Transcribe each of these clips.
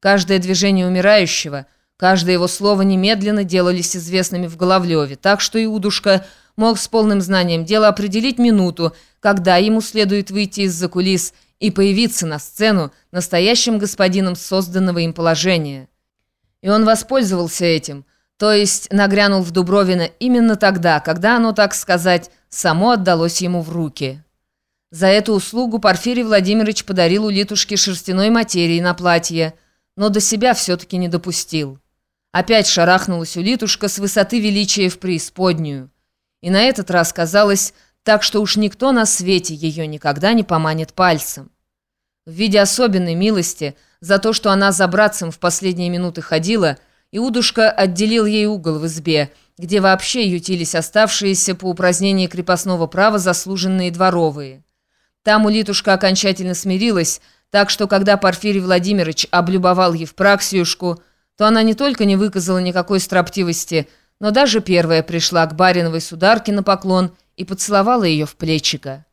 Каждое движение умирающего, каждое его слово немедленно делались известными в Головлеве, так что Иудушка мог с полным знанием дела определить минуту, когда ему следует выйти из-за кулис и появиться на сцену настоящим господином созданного им положения. И он воспользовался этим, то есть нагрянул в Дубровино именно тогда, когда оно, так сказать, само отдалось ему в руки. За эту услугу Порфирий Владимирович подарил улитушке шерстяной материи на платье, но до себя все-таки не допустил. Опять шарахнулась улитушка с высоты величия в преисподнюю. И на этот раз казалось так, что уж никто на свете ее никогда не поманит пальцем. В виде особенной милости за то, что она за братцем в последние минуты ходила, Иудушка отделил ей угол в избе, где вообще ютились оставшиеся по упразднении крепостного права заслуженные дворовые. Там улитушка окончательно смирилась, так что когда Порфирий Владимирович облюбовал Евпраксиюшку, то она не только не выказала никакой строптивости, но даже первая пришла к бариновой сударке на поклон и поцеловала ее в плечико.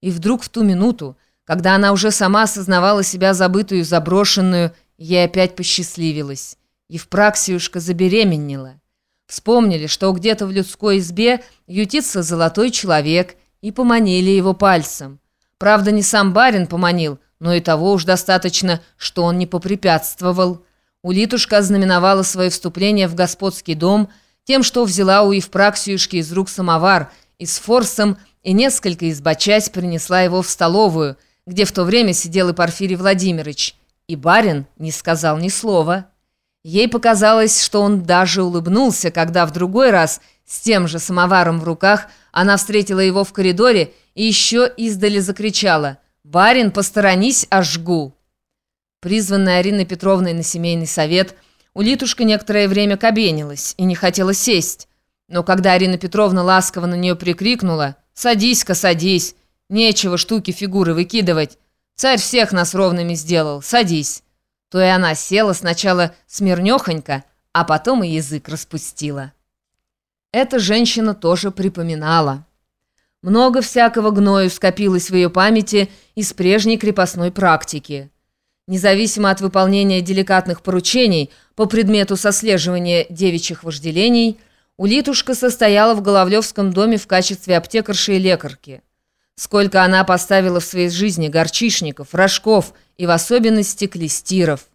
И вдруг в ту минуту, когда она уже сама осознавала себя забытую, заброшенную, ей опять посчастливилась. Евпраксиюшка забеременела. Вспомнили, что где-то в людской избе ютится золотой человек, и поманили его пальцем. Правда, не сам барин поманил, но и того уж достаточно, что он не попрепятствовал. Улитушка ознаменовала свое вступление в господский дом тем, что взяла у Евпраксиюшки из рук самовар и с форсом и несколько избочась принесла его в столовую, где в то время сидел и Порфирий Владимирович, и барин не сказал ни слова. Ей показалось, что он даже улыбнулся, когда в другой раз с тем же самоваром в руках она встретила его в коридоре и еще издали закричала «Барин, посторонись, ожгу!». Призванная Ариной Петровной на семейный совет, Улитушка некоторое время кабенилась и не хотела сесть. Но когда Арина Петровна ласково на нее прикрикнула «Садись-ка, садись! Нечего штуки фигуры выкидывать! Царь всех нас ровными сделал, садись!» То и она села сначала смирнехонько, а потом и язык распустила. Эта женщина тоже припоминала. Много всякого гною скопилось в ее памяти из прежней крепостной практики. Независимо от выполнения деликатных поручений по предмету сослеживания девичьих вожделений, Улитушка состояла в Головлевском доме в качестве аптекарши и лекарки. Сколько она поставила в своей жизни горчишников, рожков и в особенности клестиров.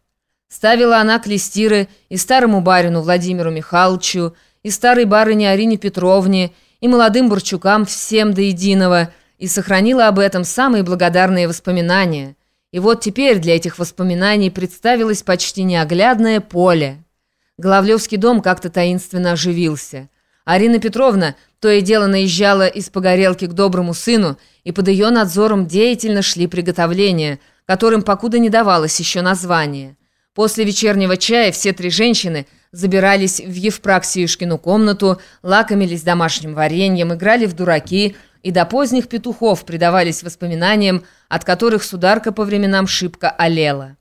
Ставила она клестиры и старому барину Владимиру Михайловичу, и старой барыне Арине Петровне, и молодым бурчукам всем до единого, и сохранила об этом самые благодарные воспоминания. И вот теперь для этих воспоминаний представилось почти неоглядное поле. Головлевский дом как-то таинственно оживился. Арина Петровна то и дело наезжала из Погорелки к доброму сыну, и под ее надзором деятельно шли приготовления, которым покуда не давалось еще название. После вечернего чая все три женщины – забирались в Евпраксиюшкину комнату, лакомились домашним вареньем, играли в дураки и до поздних петухов предавались воспоминаниям, от которых сударка по временам шибко олела.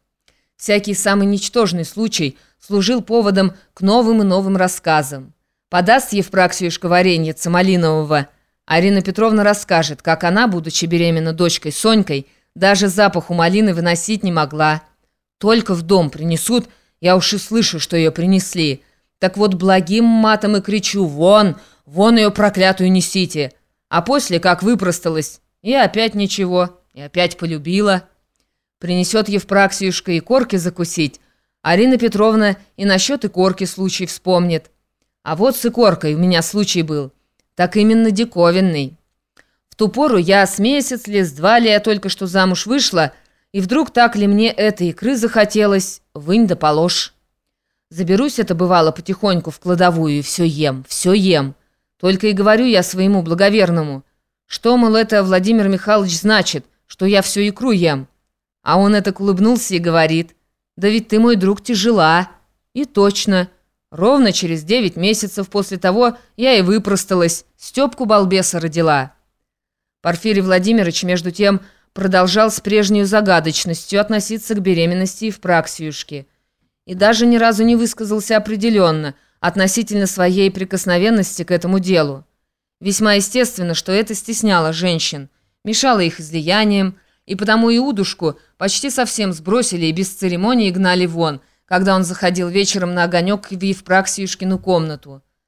Всякий самый ничтожный случай служил поводом к новым и новым рассказам. Подаст Евпраксиюшка вареньица малинового, Арина Петровна расскажет, как она, будучи беременна дочкой Сонькой, даже запаху малины выносить не могла. Только в дом принесут – я уж и слышу, что ее принесли. Так вот благим матом и кричу «Вон! Вон ее проклятую несите!» А после, как выпросталась, и опять ничего, и опять полюбила. Принесет Евпраксиюшка и корки закусить. Арина Петровна и насчет и корки случай вспомнит. А вот с икоркой у меня случай был. Так именно диковинный. В ту пору я с месяц ли, с два ли я только что замуж вышла, и вдруг так ли мне этой икры захотелось, вынь да положь. Заберусь это бывало потихоньку в кладовую и все ем, все ем. Только и говорю я своему благоверному, что, мол, это, Владимир Михайлович, значит, что я всю икру ем. А он это улыбнулся и говорит, да ведь ты, мой друг, тяжела. И точно, ровно через девять месяцев после того я и выпросталась, Степку балбеса родила. Порфирий Владимирович, между тем, продолжал с прежней загадочностью относиться к беременности в праксиюшке. И даже ни разу не высказался определенно относительно своей прикосновенности к этому делу. Весьма естественно, что это стесняло женщин, мешало их излияниям, и потому Иудушку почти совсем сбросили и без церемонии гнали вон, когда он заходил вечером на огонек в Евпраксиюшкину комнату.